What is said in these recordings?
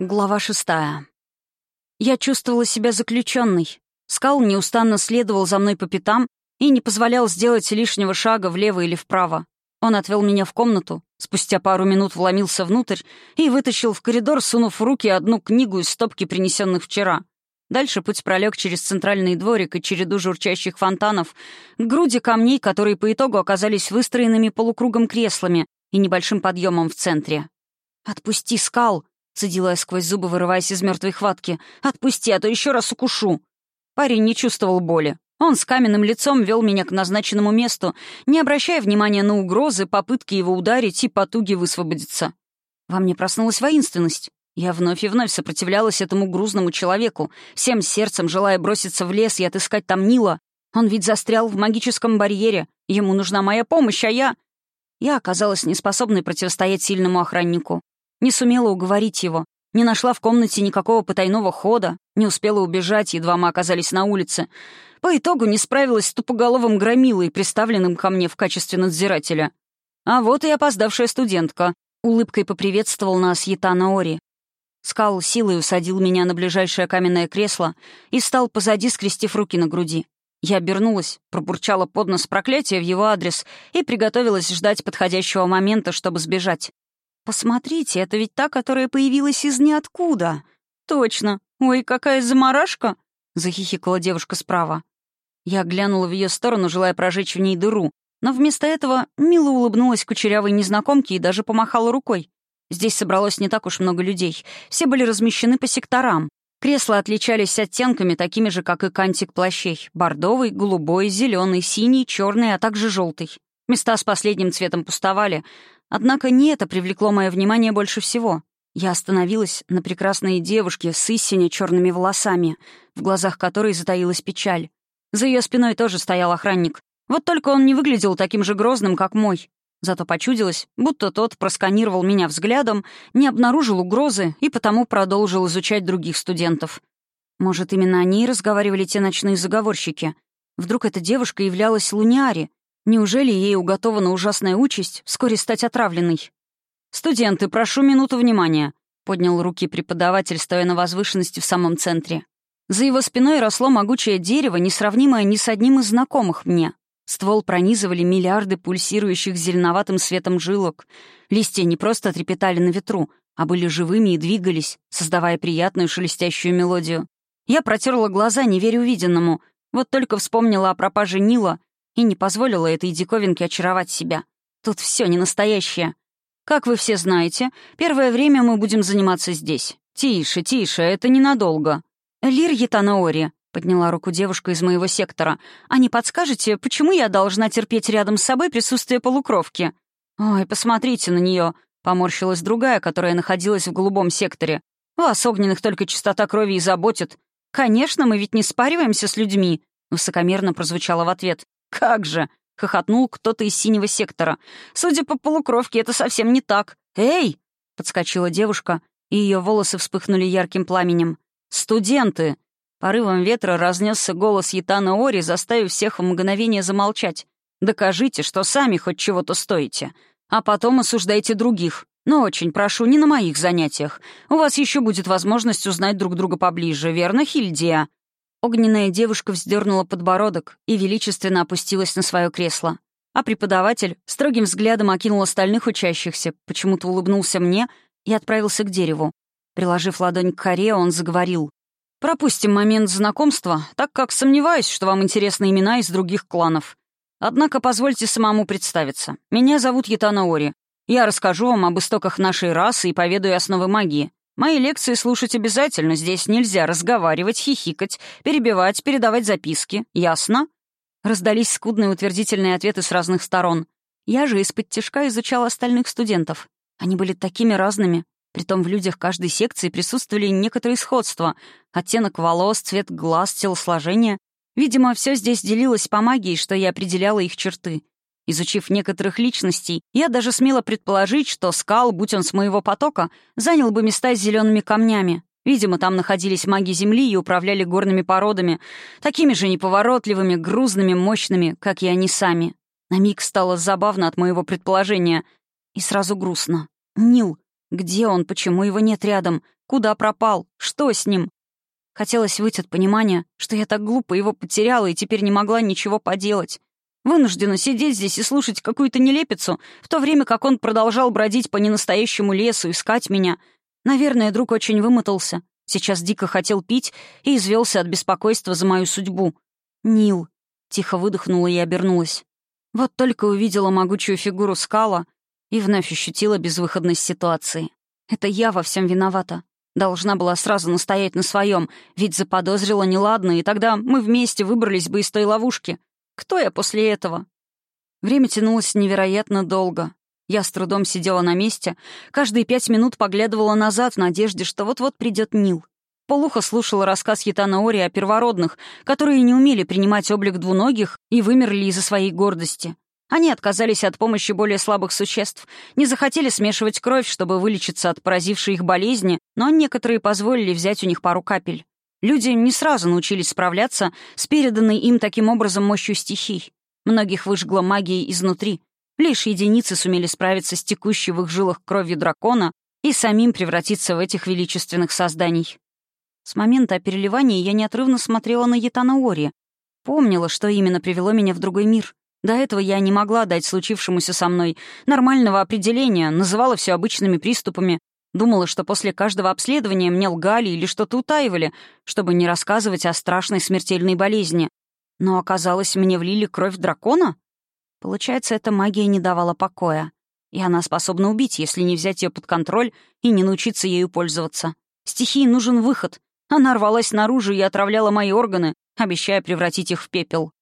Глава шестая. Я чувствовала себя заключенной. Скал неустанно следовал за мной по пятам и не позволял сделать лишнего шага влево или вправо. Он отвел меня в комнату, спустя пару минут вломился внутрь и вытащил в коридор, сунув в руки одну книгу из стопки, принесенных вчера. Дальше путь пролег через центральный дворик и череду журчащих фонтанов к груди камней, которые по итогу оказались выстроенными полукругом креслами и небольшим подъемом в центре. «Отпусти, скал!» Цедила я сквозь зубы, вырываясь из мертвой хватки. «Отпусти, а то еще раз укушу!» Парень не чувствовал боли. Он с каменным лицом вел меня к назначенному месту, не обращая внимания на угрозы, попытки его ударить и потуги высвободиться. Во мне проснулась воинственность. Я вновь и вновь сопротивлялась этому грузному человеку, всем сердцем желая броситься в лес и отыскать там Нила. Он ведь застрял в магическом барьере. Ему нужна моя помощь, а я... Я оказалась неспособной противостоять сильному охраннику. Не сумела уговорить его, не нашла в комнате никакого потайного хода, не успела убежать, едва мы оказались на улице. По итогу не справилась с тупоголовым громилой, приставленным ко мне в качестве надзирателя. А вот и опоздавшая студентка. Улыбкой поприветствовал нас Ятана Ори. Скал силой усадил меня на ближайшее каменное кресло и стал позади, скрестив руки на груди. Я обернулась, пробурчала под нос проклятие в его адрес и приготовилась ждать подходящего момента, чтобы сбежать. «Посмотрите, это ведь та, которая появилась из ниоткуда!» «Точно! Ой, какая заморашка!» — захихикала девушка справа. Я глянула в ее сторону, желая прожечь в ней дыру, но вместо этого мило улыбнулась кучерявой незнакомке и даже помахала рукой. Здесь собралось не так уж много людей. Все были размещены по секторам. Кресла отличались оттенками, такими же, как и кантик плащей. Бордовый, голубой, зеленый, синий, черный, а также желтый. Места с последним цветом пустовали, Однако не это привлекло мое внимание больше всего. Я остановилась на прекрасной девушке с истине черными волосами, в глазах которой затаилась печаль. За ее спиной тоже стоял охранник. Вот только он не выглядел таким же грозным, как мой. Зато почудилось, будто тот просканировал меня взглядом, не обнаружил угрозы и потому продолжил изучать других студентов. Может, именно они и разговаривали те ночные заговорщики? Вдруг эта девушка являлась Луниари, Неужели ей уготована ужасная участь вскоре стать отравленной? «Студенты, прошу минуту внимания», — поднял руки преподаватель, стоя на возвышенности в самом центре. За его спиной росло могучее дерево, несравнимое ни с одним из знакомых мне. Ствол пронизывали миллиарды пульсирующих зеленоватым светом жилок. Листья не просто трепетали на ветру, а были живыми и двигались, создавая приятную шелестящую мелодию. Я протерла глаза, не веря увиденному. Вот только вспомнила о пропаже Нила и не позволила этой диковинке очаровать себя. Тут все не настоящее. Как вы все знаете, первое время мы будем заниматься здесь. Тише, тише, это ненадолго. Лир Ятанаори, подняла руку девушка из моего сектора. А не подскажете, почему я должна терпеть рядом с собой присутствие полукровки? Ой, посмотрите на нее, поморщилась другая, которая находилась в голубом секторе. Вас, огненных, только чистота крови и заботит. Конечно, мы ведь не спариваемся с людьми, высокомерно прозвучало в ответ. «Как же!» — хохотнул кто-то из синего сектора. «Судя по полукровке, это совсем не так. Эй!» — подскочила девушка, и ее волосы вспыхнули ярким пламенем. «Студенты!» Порывом ветра разнесся голос Ятана Ори, заставив всех в мгновение замолчать. «Докажите, что сами хоть чего-то стоите, а потом осуждайте других. Но очень прошу, не на моих занятиях. У вас еще будет возможность узнать друг друга поближе, верно, Хильдия?» Огненная девушка вздернула подбородок и величественно опустилась на свое кресло. А преподаватель строгим взглядом окинул остальных учащихся, почему-то улыбнулся мне и отправился к дереву. Приложив ладонь к коре, он заговорил. «Пропустим момент знакомства, так как сомневаюсь, что вам интересны имена из других кланов. Однако позвольте самому представиться. Меня зовут Ятана Ори. Я расскажу вам об истоках нашей расы и поведаю основы магии. Мои лекции слушать обязательно, здесь нельзя разговаривать, хихикать, перебивать, передавать записки. Ясно?» Раздались скудные утвердительные ответы с разных сторон. Я же из-под тяжка изучала остальных студентов. Они были такими разными. Притом в людях каждой секции присутствовали некоторые сходства. Оттенок волос, цвет глаз, телосложение. Видимо, все здесь делилось по магии, что и определяло их черты. Изучив некоторых личностей, я даже смела предположить, что скал, будь он с моего потока, занял бы места с зелеными камнями. Видимо, там находились маги Земли и управляли горными породами, такими же неповоротливыми, грузными, мощными, как и они сами. На миг стало забавно от моего предположения. И сразу грустно. Нил. Где он, почему его нет рядом? Куда пропал? Что с ним? Хотелось выйти от понимания, что я так глупо его потеряла и теперь не могла ничего поделать. Вынуждена сидеть здесь и слушать какую-то нелепицу, в то время как он продолжал бродить по ненастоящему лесу, искать меня. Наверное, друг очень вымотался. Сейчас дико хотел пить и извелся от беспокойства за мою судьбу. «Нил», — тихо выдохнула и обернулась. Вот только увидела могучую фигуру скала и вновь ощутила безвыходность ситуации. Это я во всем виновата. Должна была сразу настоять на своем, ведь заподозрила неладно, и тогда мы вместе выбрались бы из той ловушки. Кто я после этого? Время тянулось невероятно долго. Я с трудом сидела на месте, каждые пять минут поглядывала назад в надежде, что вот-вот придет Нил. Полухо слушала рассказ Хитана Ори о первородных, которые не умели принимать облик двуногих и вымерли из-за своей гордости. Они отказались от помощи более слабых существ, не захотели смешивать кровь, чтобы вылечиться от поразившей их болезни, но некоторые позволили взять у них пару капель. Люди не сразу научились справляться с переданной им таким образом мощью стихий. Многих выжгла магией изнутри. Лишь единицы сумели справиться с текущей в их жилах кровью дракона и самим превратиться в этих величественных созданий. С момента переливания я неотрывно смотрела на Ятана Ори. Помнила, что именно привело меня в другой мир. До этого я не могла дать случившемуся со мной нормального определения, называла все обычными приступами, Думала, что после каждого обследования мне лгали или что-то утаивали, чтобы не рассказывать о страшной смертельной болезни. Но оказалось, мне влили кровь дракона? Получается, эта магия не давала покоя. И она способна убить, если не взять ее под контроль и не научиться ею пользоваться. Стихии нужен выход. Она рвалась наружу и отравляла мои органы, обещая превратить их в пепел.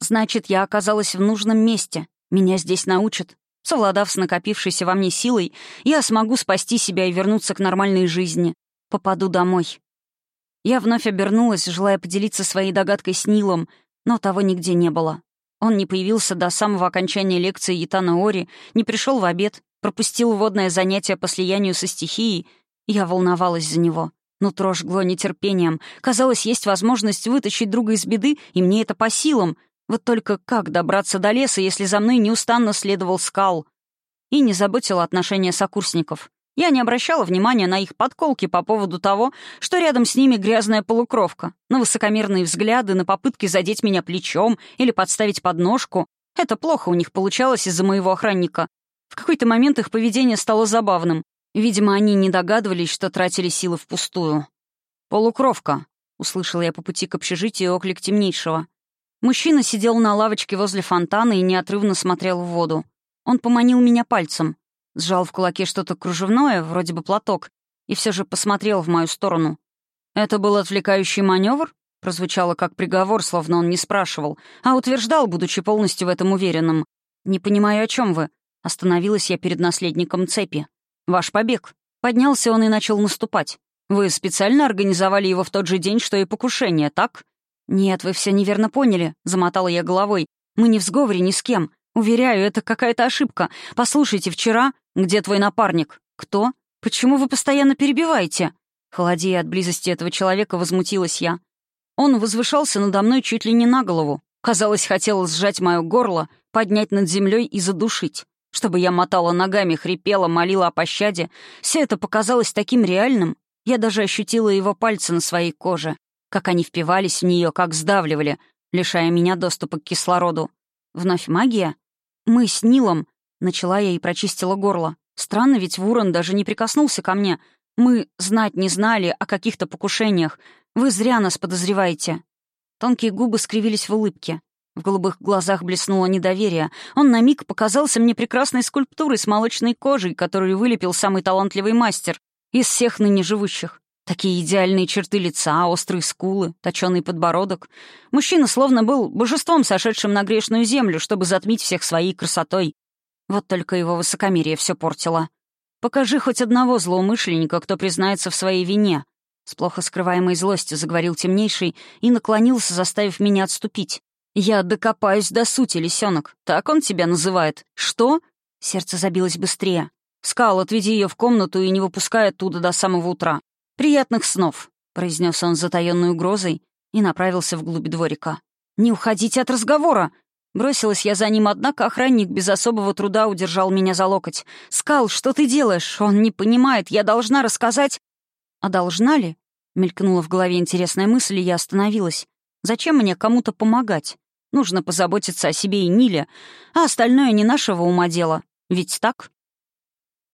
Значит, я оказалась в нужном месте. Меня здесь научат. Совладав с накопившейся во мне силой, я смогу спасти себя и вернуться к нормальной жизни. Попаду домой. Я вновь обернулась, желая поделиться своей догадкой с Нилом, но того нигде не было. Он не появился до самого окончания лекции Ятана Ори, не пришел в обед, пропустил водное занятие по слиянию со стихией. Я волновалась за него. Нутро жгло нетерпением. Казалось, есть возможность вытащить друга из беды, и мне это по силам — вот только как добраться до леса, если за мной неустанно следовал скал? И не заботила отношения сокурсников. Я не обращала внимания на их подколки по поводу того, что рядом с ними грязная полукровка, на высокомерные взгляды, на попытки задеть меня плечом или подставить подножку. Это плохо у них получалось из-за моего охранника. В какой-то момент их поведение стало забавным. Видимо, они не догадывались, что тратили силы впустую. «Полукровка», — услышала я по пути к общежитию оклик темнейшего. Мужчина сидел на лавочке возле фонтана и неотрывно смотрел в воду. Он поманил меня пальцем, сжал в кулаке что-то кружевное, вроде бы платок, и все же посмотрел в мою сторону. «Это был отвлекающий маневр?» прозвучало как приговор, словно он не спрашивал, а утверждал, будучи полностью в этом уверенным. «Не понимаю, о чем вы?» Остановилась я перед наследником цепи. «Ваш побег». Поднялся он и начал наступать. «Вы специально организовали его в тот же день, что и покушение, так?» «Нет, вы все неверно поняли», — замотала я головой. «Мы не в сговоре ни с кем. Уверяю, это какая-то ошибка. Послушайте, вчера... Где твой напарник? Кто? Почему вы постоянно перебиваете?» Холодея от близости этого человека, возмутилась я. Он возвышался надо мной чуть ли не на голову. Казалось, хотел сжать мое горло, поднять над землей и задушить. Чтобы я мотала ногами, хрипела, молила о пощаде. Все это показалось таким реальным. Я даже ощутила его пальцы на своей коже как они впивались в нее, как сдавливали, лишая меня доступа к кислороду. Вновь магия? Мы с Нилом. Начала я и прочистила горло. Странно, ведь Вурон даже не прикоснулся ко мне. Мы знать не знали о каких-то покушениях. Вы зря нас подозреваете. Тонкие губы скривились в улыбке. В голубых глазах блеснуло недоверие. Он на миг показался мне прекрасной скульптурой с молочной кожей, которую вылепил самый талантливый мастер из всех ныне живущих. Такие идеальные черты лица, острые скулы, точёный подбородок. Мужчина словно был божеством, сошедшим на грешную землю, чтобы затмить всех своей красотой. Вот только его высокомерие все портило. «Покажи хоть одного злоумышленника, кто признается в своей вине», с плохо скрываемой злостью заговорил темнейший и наклонился, заставив меня отступить. «Я докопаюсь до сути, лисенок. Так он тебя называет. Что?» Сердце забилось быстрее. «Скал, отведи ее в комнату и не выпускай оттуда до самого утра. «Приятных снов», — произнес он с затаённой угрозой и направился вглубь дворика. «Не уходите от разговора!» Бросилась я за ним, однако охранник без особого труда удержал меня за локоть. «Скал, что ты делаешь? Он не понимает. Я должна рассказать...» «А должна ли?» — мелькнула в голове интересная мысль, и я остановилась. «Зачем мне кому-то помогать? Нужно позаботиться о себе и Ниле, а остальное не нашего ума дело. Ведь так?»